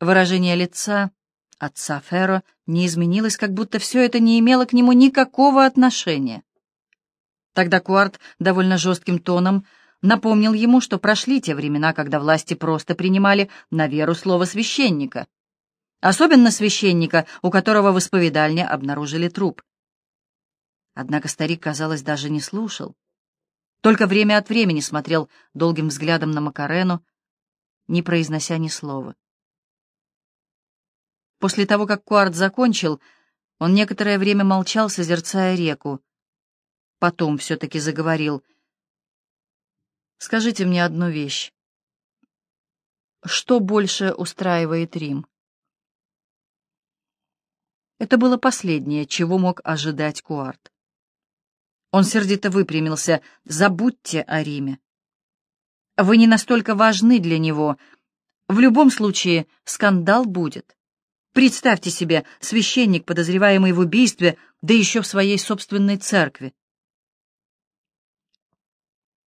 Выражение лица отца Ферро не изменилось, как будто все это не имело к нему никакого отношения. Тогда Куарт довольно жестким тоном напомнил ему, что прошли те времена, когда власти просто принимали на веру слово священника. Особенно священника, у которого в исповедальне обнаружили труп. Однако старик, казалось, даже не слушал. Только время от времени смотрел долгим взглядом на Макарену, не произнося ни слова. После того, как Куарт закончил, он некоторое время молчал, созерцая реку. Потом все-таки заговорил. «Скажите мне одну вещь. Что больше устраивает Рим?» Это было последнее, чего мог ожидать Куарт. Он сердито выпрямился. «Забудьте о Риме. Вы не настолько важны для него. В любом случае скандал будет. Представьте себе, священник, подозреваемый в убийстве, да еще в своей собственной церкви.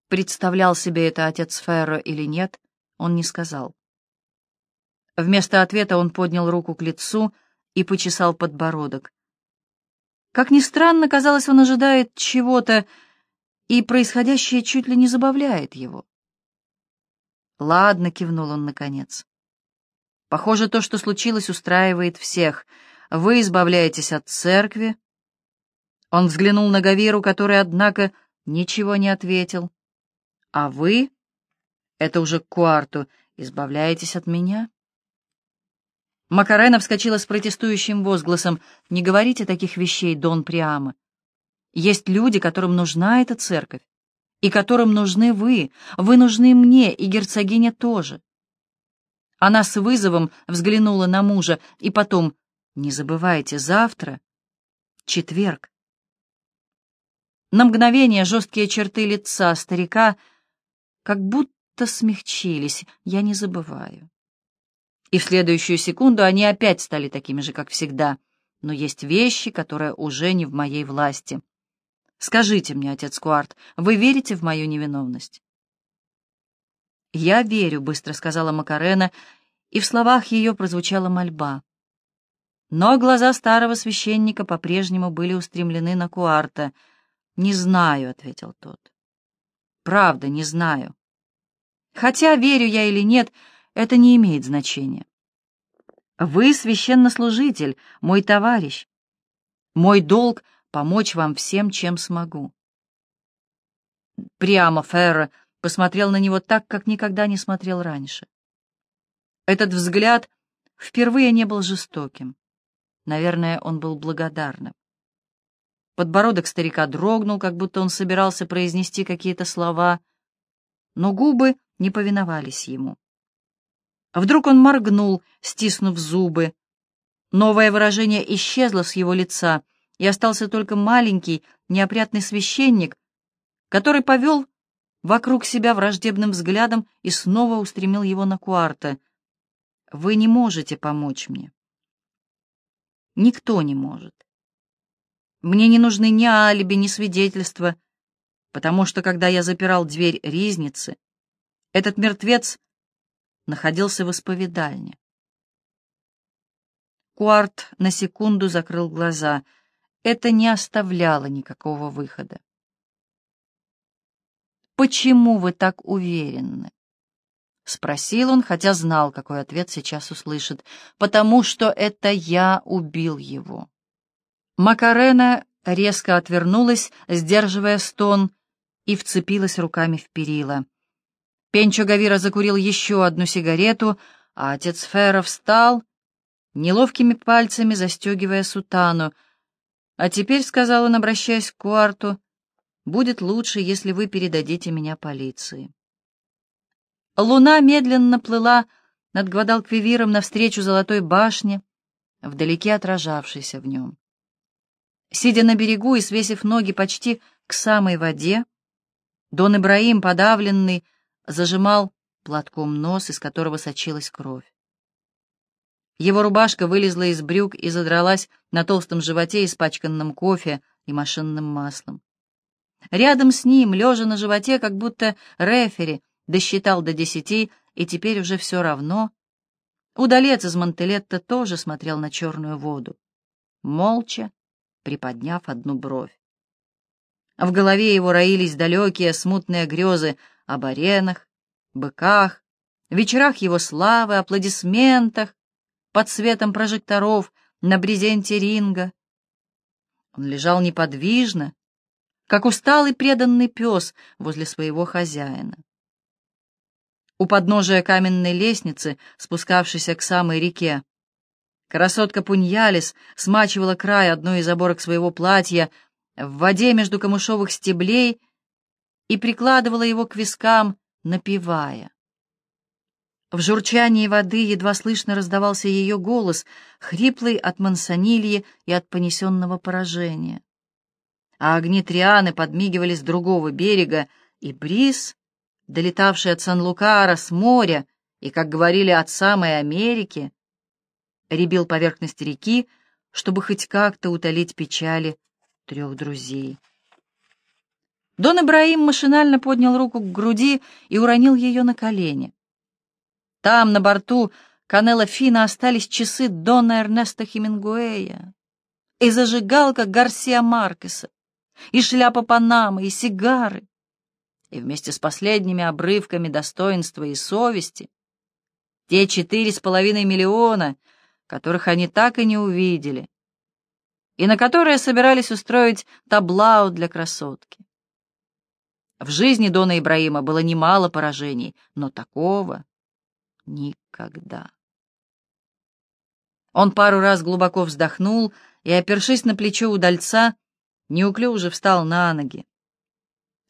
Представлял себе это отец Ферро или нет, он не сказал. Вместо ответа он поднял руку к лицу и почесал подбородок. Как ни странно, казалось, он ожидает чего-то, и происходящее чуть ли не забавляет его. «Ладно», — кивнул он наконец. Похоже, то, что случилось, устраивает всех. Вы избавляетесь от церкви. Он взглянул на Гавиру, который, однако, ничего не ответил. А вы, это уже к Куарту, избавляетесь от меня? Макарена вскочила с протестующим возгласом. «Не говорите таких вещей, Дон Приама. Есть люди, которым нужна эта церковь, и которым нужны вы. Вы нужны мне, и герцогиня тоже. Она с вызовом взглянула на мужа, и потом, не забывайте, завтра четверг. На мгновение жесткие черты лица старика как будто смягчились, я не забываю. И в следующую секунду они опять стали такими же, как всегда. Но есть вещи, которые уже не в моей власти. Скажите мне, отец Куарт, вы верите в мою невиновность? «Я верю», — быстро сказала Макарена, и в словах ее прозвучала мольба. Но глаза старого священника по-прежнему были устремлены на Куарта. «Не знаю», — ответил тот. «Правда, не знаю. Хотя, верю я или нет, это не имеет значения. Вы священнослужитель, мой товарищ. Мой долг — помочь вам всем, чем смогу». Прямо Ферро посмотрел на него так, как никогда не смотрел раньше. Этот взгляд впервые не был жестоким. Наверное, он был благодарным. Подбородок старика дрогнул, как будто он собирался произнести какие-то слова, но губы не повиновались ему. Вдруг он моргнул, стиснув зубы. Новое выражение исчезло с его лица, и остался только маленький, неопрятный священник, который повел вокруг себя враждебным взглядом и снова устремил его на Куарта. «Вы не можете помочь мне». «Никто не может. Мне не нужны ни алиби, ни свидетельства, потому что, когда я запирал дверь ризницы, этот мертвец находился в исповедальне». Куарт на секунду закрыл глаза. Это не оставляло никакого выхода. «Почему вы так уверены?» — спросил он, хотя знал, какой ответ сейчас услышит. «Потому что это я убил его». Макарена резко отвернулась, сдерживая стон, и вцепилась руками в перила. Пенчо Гавира закурил еще одну сигарету, а отец Фера встал, неловкими пальцами застегивая сутану. «А теперь», — сказал он, обращаясь к Куарту, Будет лучше, если вы передадите меня полиции. Луна медленно плыла над Гвадалквивиром навстречу золотой башне, вдалеке отражавшейся в нем. Сидя на берегу и свесив ноги почти к самой воде, Дон Ибраим, подавленный, зажимал платком нос, из которого сочилась кровь. Его рубашка вылезла из брюк и задралась на толстом животе, испачканном кофе и машинным маслом. Рядом с ним, лежа на животе, как будто рефери, досчитал до десяти, и теперь уже все равно, Удалец из Монтелетта тоже смотрел на черную воду, молча приподняв одну бровь. В голове его роились далекие смутные грезы об аренах, быках, вечерах его славы, аплодисментах, под светом прожекторов на брезенте ринга. Он лежал неподвижно, как усталый преданный пес возле своего хозяина. У подножия каменной лестницы, спускавшейся к самой реке, красотка Пуньялис смачивала край одной из оборок своего платья в воде между камышовых стеблей и прикладывала его к вискам, напевая. В журчании воды едва слышно раздавался ее голос, хриплый от мансонильи и от понесенного поражения. А огни Трианы подмигивали с другого берега, и бриз, долетавший от Сан-Лукара с моря и, как говорили, от самой Америки, ребил поверхность реки, чтобы хоть как-то утолить печали трех друзей. Дон Ибраим машинально поднял руку к груди и уронил ее на колени. Там, на борту Канела Фина, остались часы Дона Эрнеста Хемингуэя и зажигалка Гарсия Маркеса, и шляпа Панамы, и сигары. И вместе с последними обрывками достоинства и совести те четыре с половиной миллиона, которых они так и не увидели, и на которые собирались устроить таблау для красотки. В жизни Дона Ибраима было немало поражений, но такого никогда. Он пару раз глубоко вздохнул и, опершись на плечо удальца, неуклюже встал на ноги.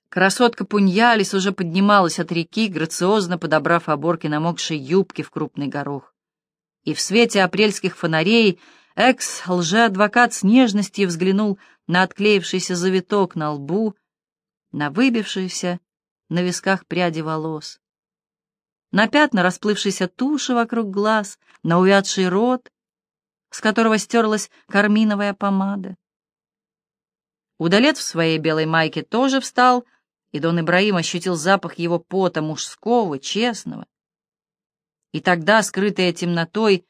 Красотка Пуньялис уже поднималась от реки, грациозно подобрав оборки намокшей юбки в крупный горох. И в свете апрельских фонарей экс-лжеадвокат с нежностью взглянул на отклеившийся завиток на лбу, на выбившиеся на висках пряди волос на пятна расплывшейся туши вокруг глаз, на увядший рот, с которого стерлась карминовая помада. Удалец в своей белой майке тоже встал, и Дон Ибраим ощутил запах его пота мужского, честного. И тогда, скрытая темнотой,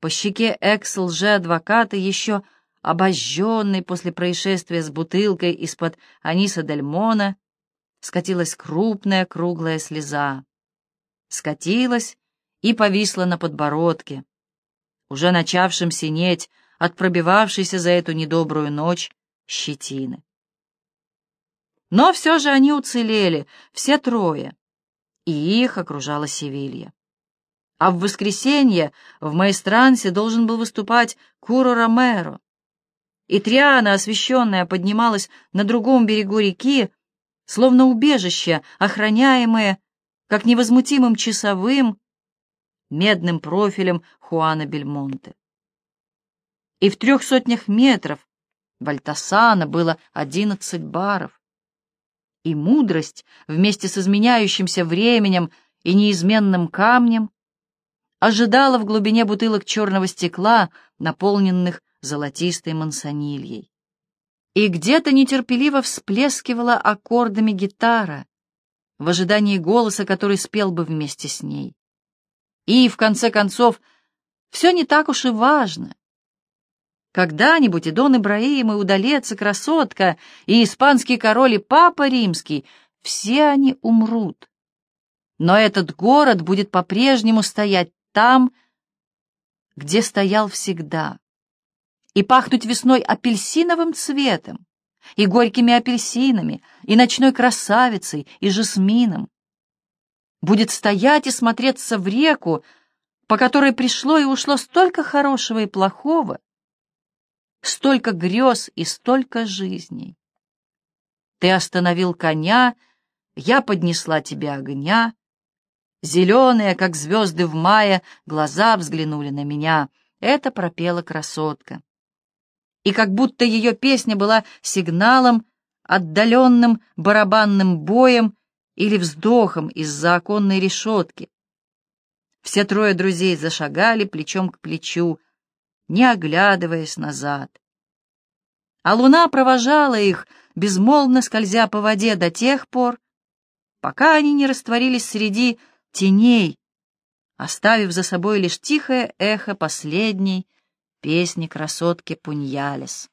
по щеке экс-лже-адвоката, еще обожженный после происшествия с бутылкой из-под Аниса Дельмона, скатилась крупная круглая слеза скатилась и повисла на подбородке, уже начавшим синеть от пробивавшейся за эту недобрую ночь щетины. Но все же они уцелели, все трое, и их окружала Севилья. А в воскресенье в Маэстрансе должен был выступать Куро Ромеро, и Триана, освещенная, поднималась на другом берегу реки, словно убежище, охраняемое как невозмутимым часовым, медным профилем Хуана Бельмонте. И в трех сотнях метров Вальтасана было одиннадцать баров. И мудрость вместе с изменяющимся временем и неизменным камнем ожидала в глубине бутылок черного стекла, наполненных золотистой мансонильей. И где-то нетерпеливо всплескивала аккордами гитара, в ожидании голоса, который спел бы вместе с ней. И, в конце концов, все не так уж и важно. Когда-нибудь и Дон Ибраим, и Удалец, и Красотка, и испанский король, и Папа Римский — все они умрут. Но этот город будет по-прежнему стоять там, где стоял всегда, и пахнуть весной апельсиновым цветом, и горькими апельсинами, и ночной красавицей, и жасмином. Будет стоять и смотреться в реку, по которой пришло и ушло столько хорошего и плохого, столько грез и столько жизней. Ты остановил коня, я поднесла тебе огня. Зеленые, как звезды в мае, глаза взглянули на меня. Это пропела красотка и как будто ее песня была сигналом, отдаленным барабанным боем или вздохом из-за оконной решетки. Все трое друзей зашагали плечом к плечу, не оглядываясь назад. А луна провожала их, безмолвно скользя по воде до тех пор, пока они не растворились среди теней, оставив за собой лишь тихое эхо последней песни красотки Пуньялес.